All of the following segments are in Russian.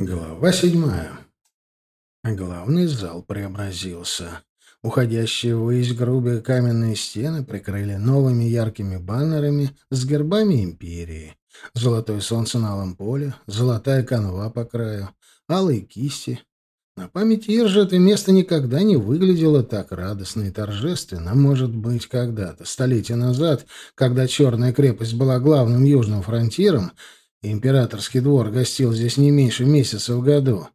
Глава седьмая. Главный зал преобразился. Уходящие ввысь грубые каменные стены прикрыли новыми яркими баннерами с гербами империи. Золотое солнце на алом поле, золотая канва по краю, алые кисти. На памяти Иржи это место никогда не выглядело так радостно и торжественно. Может быть, когда-то, столетия назад, когда Черная крепость была главным южным фронтиром, Императорский двор гостил здесь не меньше месяца в году.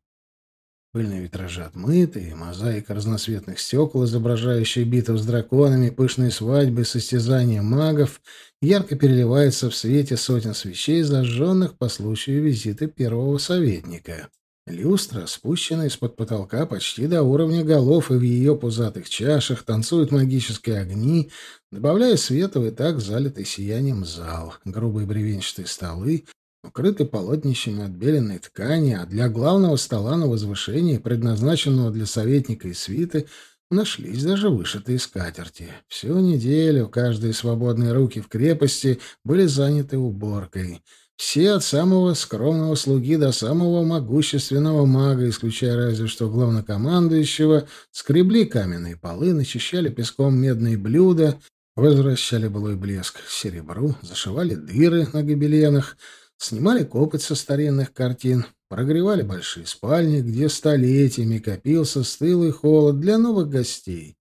Пыльные витражи отмыты, мозаика разноцветных стекол, изображающая битв с драконами, пышные свадьбы, состязания магов, ярко переливается в свете сотен свечей, зажженных по случаю визита первого советника. Люстра спущена из-под потолка почти до уровня голов, и в ее пузатых чашах танцуют магические огни, добавляя света в и так залитый сиянием зал. Грубые бревенчатые столы, укрыты полотнищами отбеленной ткани, а для главного стола на возвышении, предназначенного для советника и свиты, нашлись даже вышитые скатерти. Всю неделю каждые свободные руки в крепости были заняты уборкой. Все от самого скромного слуги до самого могущественного мага, исключая разве что главнокомандующего, скребли каменные полы, начищали песком медные блюда, возвращали былой блеск серебру, зашивали дыры на гобеленах — Снимали копоть со старинных картин, прогревали большие спальни, где столетиями копился стылый холод для новых гостей.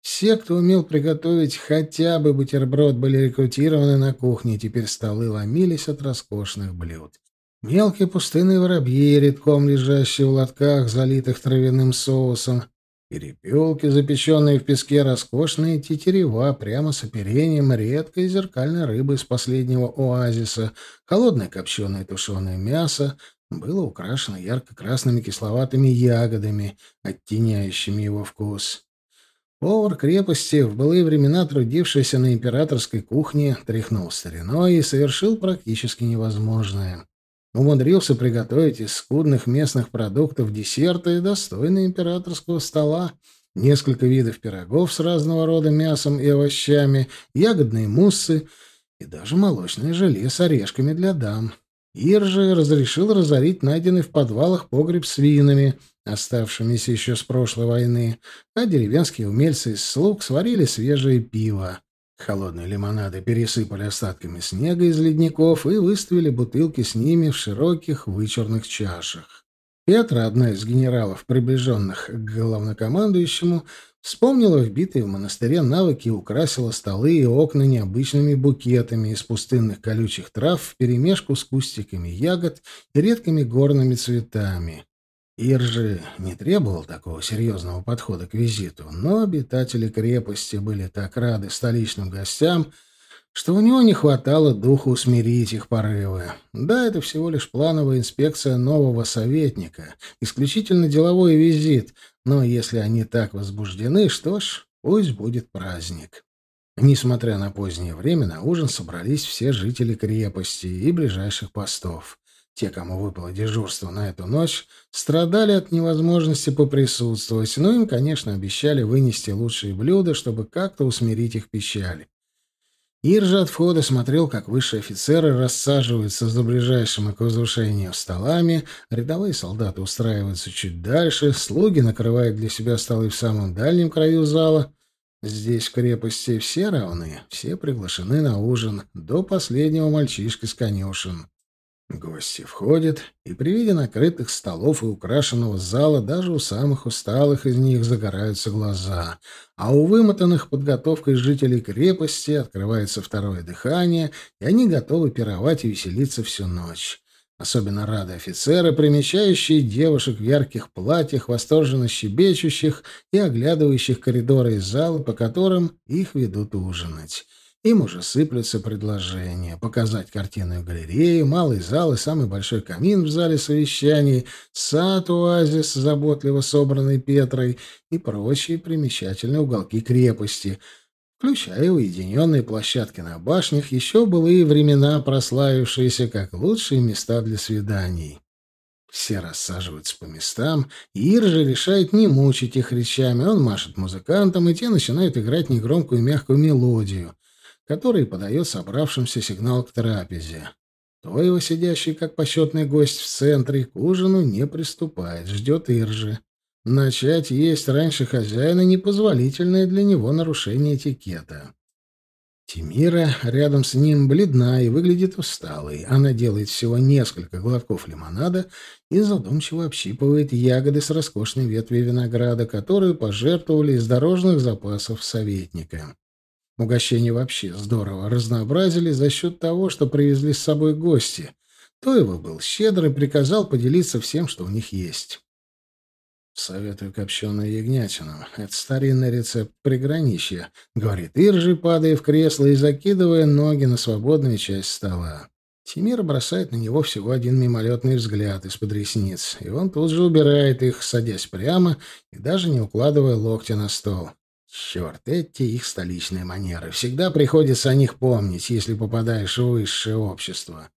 Все, кто умел приготовить хотя бы бутерброд, были рекрутированы на кухне, теперь столы ломились от роскошных блюд. Мелкие пустынные воробьи, редком лежащие в лотках, залитых травяным соусом, Перепелки, запеченные в песке, роскошные тетерева, прямо с оперением редкой зеркальной рыбы из последнего оазиса, холодное копченое тушеное мясо, было украшено ярко-красными кисловатыми ягодами, оттеняющими его вкус. Повар крепости, в былые времена трудившийся на императорской кухне, тряхнул стариной и совершил практически невозможное умудрился приготовить из скудных местных продуктов десерты, достойные императорского стола, несколько видов пирогов с разного рода мясом и овощами, ягодные муссы и даже молочное желе с орешками для дам. Ир же разрешил разорить найденный в подвалах погреб с винами, оставшимися еще с прошлой войны, а деревенские умельцы из слуг сварили свежее пиво. Холодные лимонады пересыпали остатками снега из ледников и выставили бутылки с ними в широких вычурных чашах. Петра, одна из генералов, приближенных к главнокомандующему, вспомнила вбитые в монастыре навыки и украсила столы и окна необычными букетами из пустынных колючих трав вперемешку с кустиками ягод и редкими горными цветами. Иржи не требовал такого серьезного подхода к визиту, но обитатели крепости были так рады столичным гостям, что у него не хватало духу усмирить их порывы. Да, это всего лишь плановая инспекция нового советника, исключительно деловой визит, но если они так возбуждены, что ж, пусть будет праздник. Несмотря на позднее время, на ужин собрались все жители крепости и ближайших постов. Те, кому выпало дежурство на эту ночь, страдали от невозможности поприсутствовать, но им, конечно, обещали вынести лучшие блюда, чтобы как-то усмирить их печаль. Ир же от входа смотрел, как высшие офицеры рассаживаются за ближайшим к возвышению столами, рядовые солдаты устраиваются чуть дальше, слуги накрывают для себя столы в самом дальнем краю зала. Здесь, в крепости, все равны, все приглашены на ужин, до последнего мальчишки с конюшен. Гости входят, и при виде накрытых столов и украшенного зала даже у самых усталых из них загораются глаза, а у вымотанных подготовкой жителей крепости открывается второе дыхание, и они готовы пировать и веселиться всю ночь. Особенно рады офицеры, примечающие девушек в ярких платьях, восторженно щебечущих и оглядывающих коридоры и залы, по которым их ведут ужинать. Им уже сыплются предложения. Показать картинную галерею, малый зал и самый большой камин в зале совещаний, сад-оазис, заботливо собранный Петрой, и прочие примечательные уголки крепости, включая уединенные площадки на башнях, еще былые времена, прославившиеся как лучшие места для свиданий. Все рассаживаются по местам, и Ир же решает не мучить их речами. Он машет музыкантам, и те начинают играть негромкую мягкую мелодию — который подает собравшимся сигнал к трапезе. Тоева, сидящий как почетный гость в центре, к ужину не приступает, ждет Иржи. Начать есть раньше хозяина — непозволительное для него нарушение этикета. Тимира рядом с ним бледна и выглядит усталой. Она делает всего несколько глотков лимонада и задумчиво общипывает ягоды с роскошной ветви винограда, которую пожертвовали из дорожных запасов советника. Угощение вообще здорово разнообразили за счет того, что привезли с собой гости. То его был щедр и приказал поделиться всем, что у них есть. «Советую копченую ягнятину. Это старинный рецепт приграничья», — говорит Иржи, падая в кресло и закидывая ноги на свободную часть стола. Тимир бросает на него всего один мимолетный взгляд из-под ресниц, и он тут же убирает их, садясь прямо и даже не укладывая локти на стол. Черт, эти их столичные манеры. Всегда приходится о них помнить, если попадаешь в высшее общество.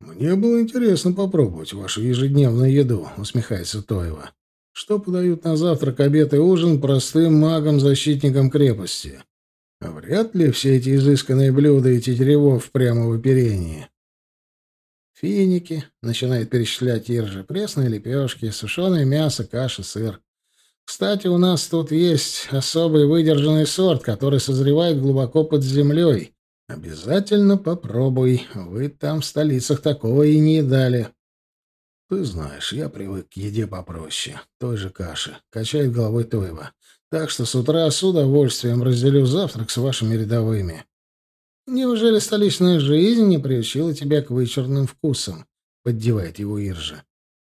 «Мне было интересно попробовать вашу ежедневную еду», — усмехается Тоева. «Что подают на завтрак, обед и ужин простым магам-защитникам крепости? Вряд ли все эти изысканные блюда и тетеревов прямо в оперении». «Финики», — начинает перечислять Иржи, — «пресные лепешки, сушеное мясо, каша, сыр. Кстати, у нас тут есть особый выдержанный сорт, который созревает глубоко под землей». Обязательно попробуй. Вы там в столицах такого и не едали. Ты знаешь, я привык к еде попроще. Той же каши. Качает головой Тоева. Так что с утра с удовольствием разделю завтрак с вашими рядовыми. Неужели столичная жизнь не приучила тебя к вычурным вкусам? Поддевает его Иржа.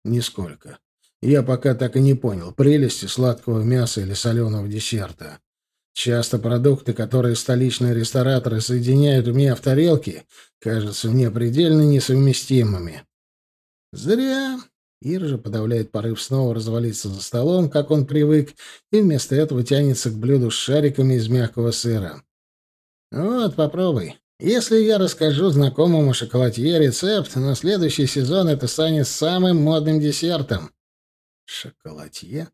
Нисколько. Я пока так и не понял прелести сладкого мяса или соленого десерта. Часто продукты, которые столичные рестораторы соединяют у меня в тарелке, кажутся мне предельно несовместимыми. Зря. Ира же подавляет порыв снова развалиться за столом, как он привык, и вместо этого тянется к блюду с шариками из мягкого сыра. Вот, попробуй. Если я расскажу знакомому шоколадье рецепт, на следующий сезон это станет самым модным десертом. Шоколадье?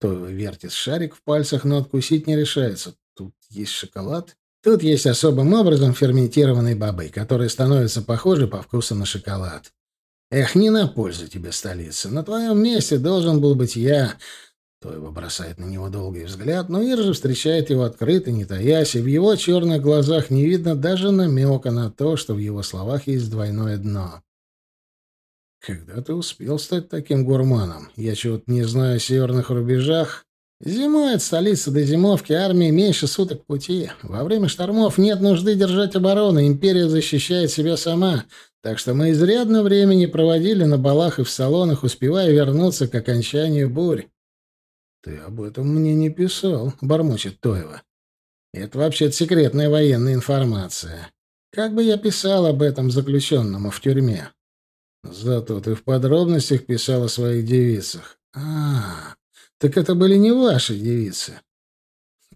То вертит шарик в пальцах, но откусить не решается. Тут есть шоколад. Тут есть особым образом ферментированный бобы, которые становятся похожи по вкусу на шоколад. Эх, не на пользу тебе столица. На твоем месте должен был быть я. Тойва бросает на него долгий взгляд, но Иржа встречает его открыто, не таясь, и в его черных глазах не видно даже намека на то, что в его словах есть двойное дно. Когда ты успел стать таким гурманом? Я чего-то не знаю о северных рубежах. Зимой от столицы до зимовки армии меньше суток пути. Во время штормов нет нужды держать оборону, империя защищает себя сама. Так что мы изрядно времени проводили на балах и в салонах, успевая вернуться к окончанию бурь. Ты об этом мне не писал, бормочет Тоева. Это вообще-то секретная военная информация. Как бы я писал об этом заключенному в тюрьме? Зато ты в подробностях писал о своих девицах. А, так это были не ваши девицы.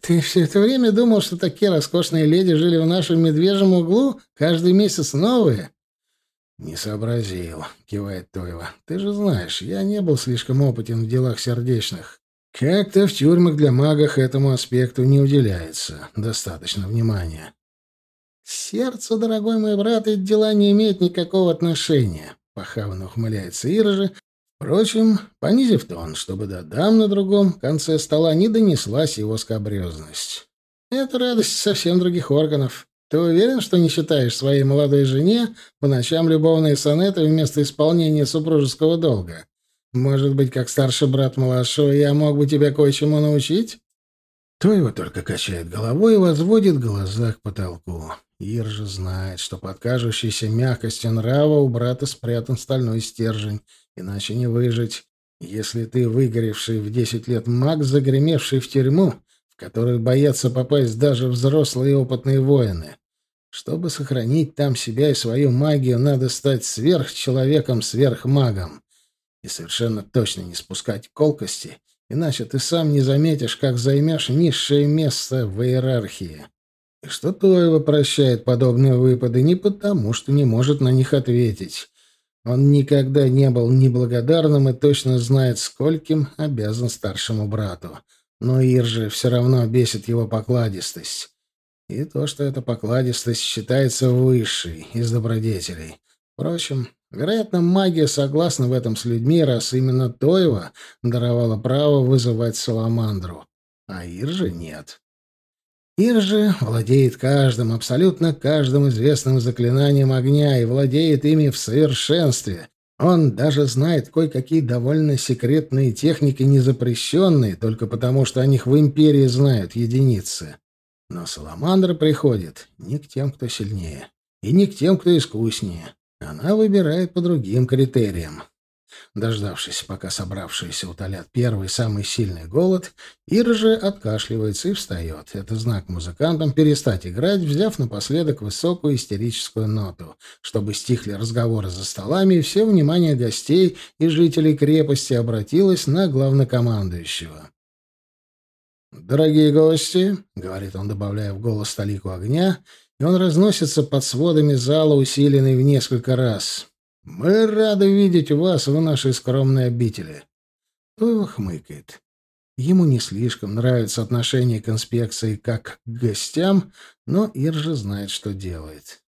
Ты все это время думал, что такие роскошные леди жили в нашем медвежьем углу, каждый месяц новые? Не сообразил, кивает Тоева. Ты же знаешь, я не был слишком опытен в делах сердечных. Как-то в тюрьмах для магов этому аспекту не уделяется достаточно внимания. Сердце, дорогой мой брат, эти дела не имеют никакого отношения. Похавно ухмыляется Ира Впрочем, понизив тон, чтобы до дам на другом конце стола не донеслась его скобрезность. Это радость совсем других органов. Ты уверен, что не считаешь своей молодой жене по ночам любовные сонеты вместо исполнения супружеского долга? Может быть, как старший брат младшего, я мог бы тебя кое-чему научить? То его только качает головой и возводит глаза к потолку. Ир же знает, что под кажущейся мягкостью нрава у брата спрятан стальной стержень, иначе не выжить. Если ты выгоревший в десять лет маг, загремевший в тюрьму, в которую боятся попасть даже взрослые опытные воины. Чтобы сохранить там себя и свою магию, надо стать сверхчеловеком-сверхмагом. И совершенно точно не спускать колкости, иначе ты сам не заметишь, как займешь низшее место в иерархии. Что Тоева прощает подобные выпады не потому, что не может на них ответить. Он никогда не был неблагодарным и точно знает, скольким обязан старшему брату. Но Ир же все равно бесит его покладистость. и то, что эта покладистость считается высшей из добродетелей. Впрочем, вероятно, магия согласна в этом с людьми, раз именно Тоева даровала право вызывать Саламандру, а Иржи нет. Иржи владеет каждым, абсолютно каждым известным заклинанием огня и владеет ими в совершенстве. Он даже знает кое-какие довольно секретные техники, незапрещенные, только потому, что о них в Империи знают единицы. Но Саламандра приходит не к тем, кто сильнее, и не к тем, кто искуснее. Она выбирает по другим критериям. Дождавшись, пока собравшиеся утолят первый самый сильный голод, Ира откашливается и встает. Это знак музыкантам перестать играть, взяв напоследок высокую истерическую ноту, чтобы стихли разговоры за столами, и все внимание гостей и жителей крепости обратилось на главнокомандующего. «Дорогие гости», — говорит он, добавляя в голос столику огня, и он разносится под сводами зала, усиленный в несколько раз. «Мы рады видеть вас в нашей скромной обители». Тойва хмыкает. Ему не слишком нравится отношение к инспекции как к гостям, но Иржа знает, что делает.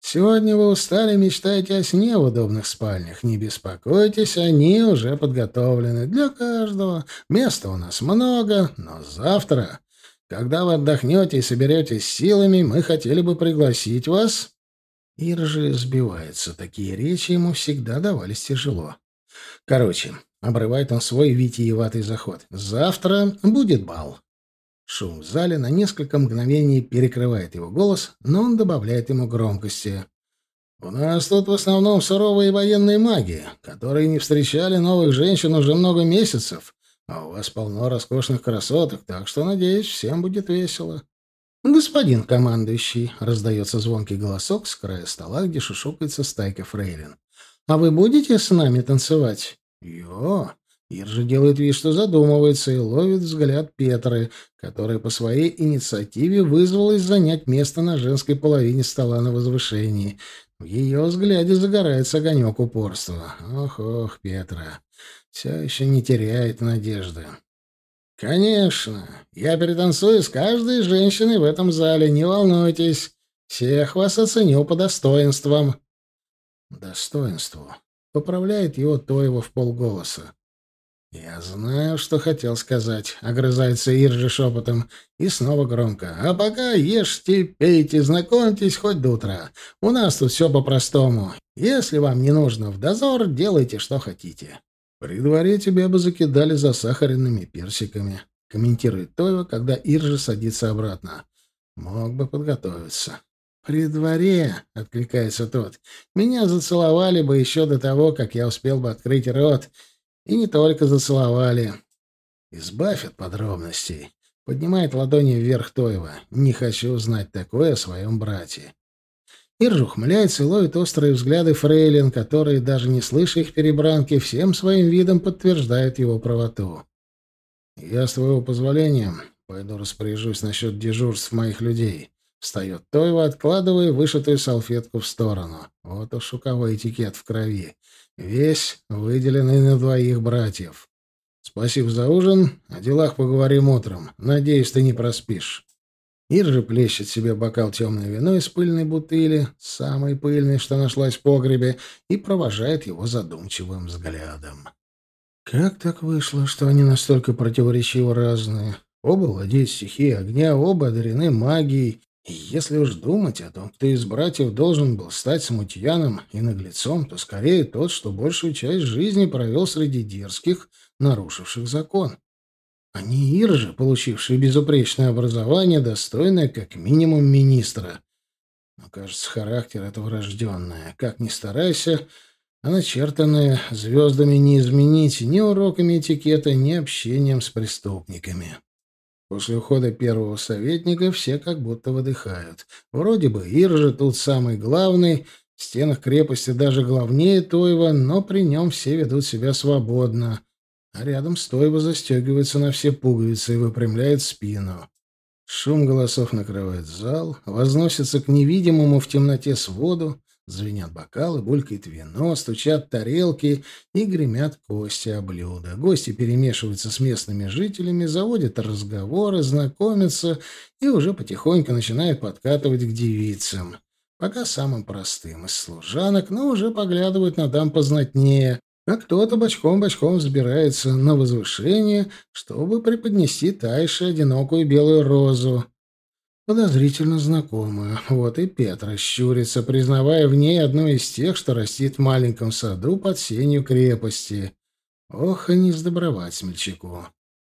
Сегодня вы устали, мечтаете о сне в удобных спальнях. Не беспокойтесь, они уже подготовлены для каждого. Места у нас много, но завтра когда вы отдохнете и соберетесь силами, мы хотели бы пригласить вас...» Ир же сбивается. Такие речи ему всегда давались тяжело. Короче, обрывает он свой витиеватый заход. «Завтра будет бал». Шум в зале на несколько мгновений перекрывает его голос, но он добавляет ему громкости. «У нас тут в основном суровые военные маги, которые не встречали новых женщин уже много месяцев, а у вас полно роскошных красоток, так что, надеюсь, всем будет весело. «Господин командующий», — раздается звонкий голосок с края стола, где шушукается стайка фрейлин. «А вы будете с нами танцевать?» «Йо!» Иржа делает вид, что задумывается, и ловит взгляд Петры, которая по своей инициативе вызвалась занять место на женской половине стола на возвышении. В ее взгляде загорается огонек упорства. «Ох-ох, Петра, все еще не теряет надежды. «Конечно. Я перетанцую с каждой женщиной в этом зале, не волнуйтесь. Всех вас оценю по достоинствам». «Достоинству». Поправляет его Тоева в полголоса. «Я знаю, что хотел сказать», — огрызается Иржи шепотом. И снова громко. «А пока ешьте, пейте, знакомьтесь хоть до утра. У нас тут все по-простому. Если вам не нужно в дозор, делайте, что хотите». «При дворе тебя бы закидали засахаренными персиками», — комментирует Тойва, когда Иржа садится обратно. «Мог бы подготовиться». «При дворе», — откликается тот, — «меня зацеловали бы еще до того, как я успел бы открыть рот. И не только зацеловали. Избавь от подробностей». Поднимает ладони вверх Тойва. «Не хочу знать такое о своем брате». Ирж ухмыляется и ловит острые взгляды фрейлин, которые, даже не слыша их перебранки, всем своим видом подтверждают его правоту. «Я, с твоего позволения, пойду распоряжусь насчет дежурств моих людей». Встает Тойва, откладывая вышитую салфетку в сторону. Вот уж у кого этикет в крови. Весь выделенный на двоих братьев. Спасибо за ужин. О делах поговорим утром. Надеюсь, ты не проспишь. Ир же плещет себе бокал темной вино из пыльной бутыли, самой пыльной, что нашлась в погребе, и провожает его задумчивым взглядом. Как так вышло, что они настолько противоречиво разные? Оба владеют стихией огня, оба одарены магией. И если уж думать о том, кто из братьев должен был стать смутьяном и наглецом, то скорее тот, что большую часть жизни провел среди дерзких, нарушивших закон. Они иржи, получившие безупречное образование, достойное как минимум министра. Но, кажется, характер это врожденное. Как ни старайся, а начертанное звездами не изменить ни уроками этикета, ни общением с преступниками. После ухода первого советника все как будто выдыхают. Вроде бы Иржа тут самый главный, в стенах крепости даже главнее Тоева, но при нем все ведут себя свободно а рядом Стойба застегивается на все пуговицы и выпрямляет спину. Шум голосов накрывает зал, возносится к невидимому в темноте своду, Звенят бокалы, булькает вино, стучат тарелки и гремят кости о блюда. Гости перемешиваются с местными жителями, заводят разговоры, знакомятся и уже потихоньку начинают подкатывать к девицам. Пока самым простым из служанок, но уже поглядывают на дам познатнее, а кто-то бочком-бочком взбирается на возвышение, чтобы преподнести Тайше одинокую белую розу. Подозрительно знакомую. Вот и Петра щурится, признавая в ней одну из тех, что растит в маленьком саду под сенью крепости. Ох, и не сдобровать смельчаку.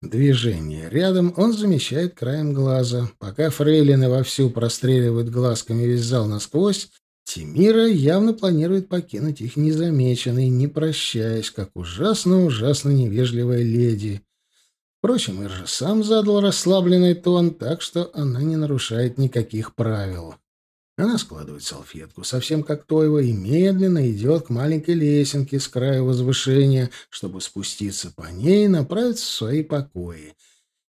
Движение. Рядом он замечает краем глаза. Пока фрейлины вовсю простреливают глазками весь зал насквозь, Тимира явно планирует покинуть их незамеченной, не прощаясь, как ужасно-ужасно невежливая леди. Впрочем, Ир же сам задал расслабленный тон, так что она не нарушает никаких правил. Она складывает салфетку, совсем как Тойва, и медленно идет к маленькой лесенке с края возвышения, чтобы спуститься по ней и направиться в свои покои —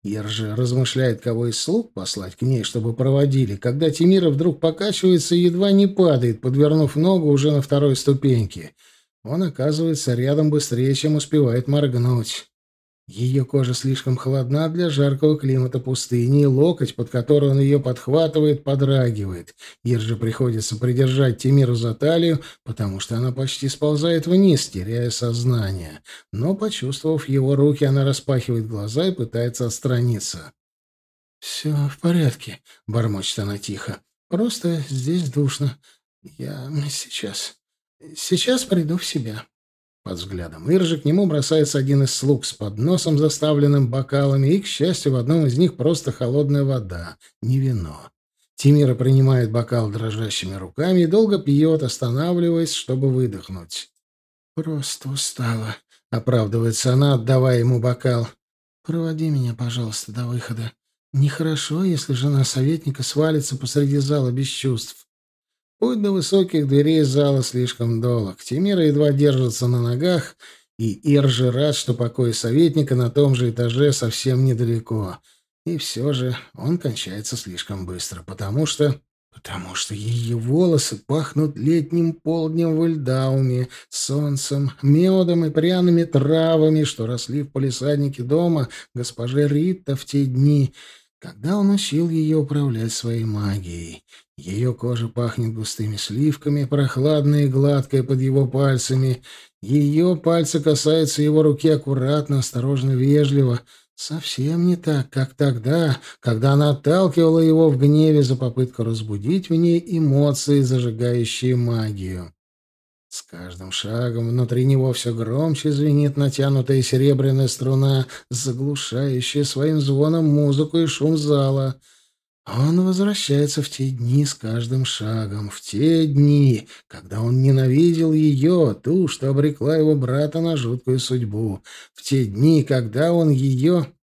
Ир же размышляет, кого из слуг послать к ней, чтобы проводили, когда Тимира вдруг покачивается и едва не падает, подвернув ногу уже на второй ступеньке. Он оказывается рядом быстрее, чем успевает моргнуть. Ее кожа слишком холодна для жаркого климата пустыни, и локоть, под который он ее подхватывает, подрагивает. Ир же приходится придержать Тимиру за талию, потому что она почти сползает вниз, теряя сознание. Но, почувствовав его руки, она распахивает глаза и пытается отстраниться. «Все в порядке», — бормочет она тихо. «Просто здесь душно. Я сейчас... Сейчас приду в себя». Под взглядом Иржи к нему бросается один из слуг с подносом, заставленным бокалами, и, к счастью, в одном из них просто холодная вода, не вино. Тимира принимает бокал дрожащими руками и долго пьет, останавливаясь, чтобы выдохнуть. «Просто устала», — оправдывается она, отдавая ему бокал. «Проводи меня, пожалуйста, до выхода. Нехорошо, если жена советника свалится посреди зала без чувств. Путь до высоких дверей зала слишком долг. Тимира едва держится на ногах, и Иржи рад, что покой советника на том же этаже совсем недалеко. И все же он кончается слишком быстро, потому что... Потому что ее волосы пахнут летним полднем в Эльдауме, солнцем, медом и пряными травами, что росли в полисаднике дома госпожи Рита в те дни, когда он учил ее управлять своей магией. Ее кожа пахнет густыми сливками, прохладная и гладкая под его пальцами. Ее пальцы касаются его руки аккуратно, осторожно, вежливо. Совсем не так, как тогда, когда она отталкивала его в гневе за попытку разбудить в ней эмоции, зажигающие магию. С каждым шагом внутри него все громче звенит натянутая серебряная струна, заглушающая своим звоном музыку и шум зала — он возвращается в те дни с каждым шагом, в те дни, когда он ненавидел ее, ту, что обрекла его брата на жуткую судьбу, в те дни, когда он ее...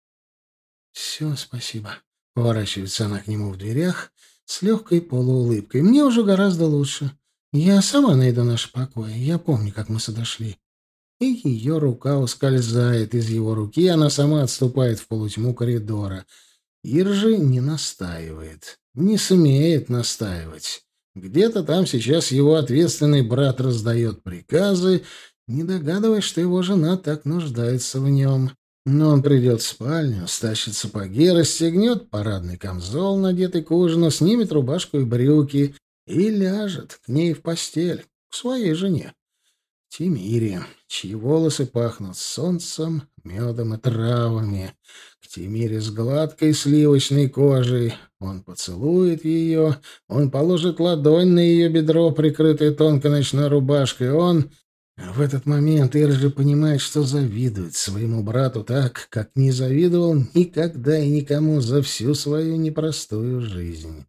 «Все, спасибо», — поворачивается она к нему в дверях с легкой полуулыбкой. «Мне уже гораздо лучше. Я сама найду наш покой. Я помню, как мы сюда шли». И ее рука ускользает из его руки, она сама отступает в полутьму коридора — Иржи не настаивает, не смеет настаивать. Где-то там сейчас его ответственный брат раздает приказы, не догадываясь, что его жена так нуждается в нем. Но он придет в спальню, стащит сапоги, расстегнет парадный камзол, надетый к ужину, снимет рубашку и брюки и ляжет к ней в постель, к своей жене. Тимире, чьи волосы пахнут солнцем, медом и травами, к Тимире с гладкой сливочной кожей. Он поцелует ее, он положит ладонь на ее бедро, прикрытое тонкой ночной рубашкой. Он... В этот момент Иржи понимает, что завидует своему брату так, как не завидовал никогда и никому за всю свою непростую жизнь.